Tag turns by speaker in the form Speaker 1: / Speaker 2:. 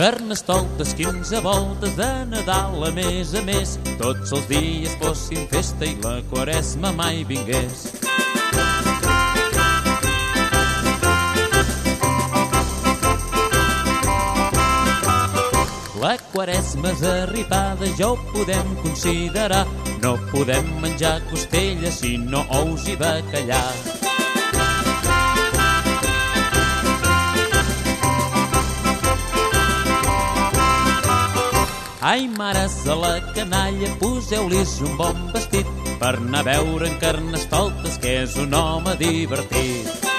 Speaker 1: Carnestoltes, 15 voltes de Nadal a més a més, tots els dies fossin festa i la quaresma mai vingués. La quaresma és arribada, ja ho podem considerar. No podem menjar costelles, sinó ous i bacallà. Ai, mares de la canalla, poseu-lis un bon vestit per anar a veure en Carnestoltes, que és un home divertit.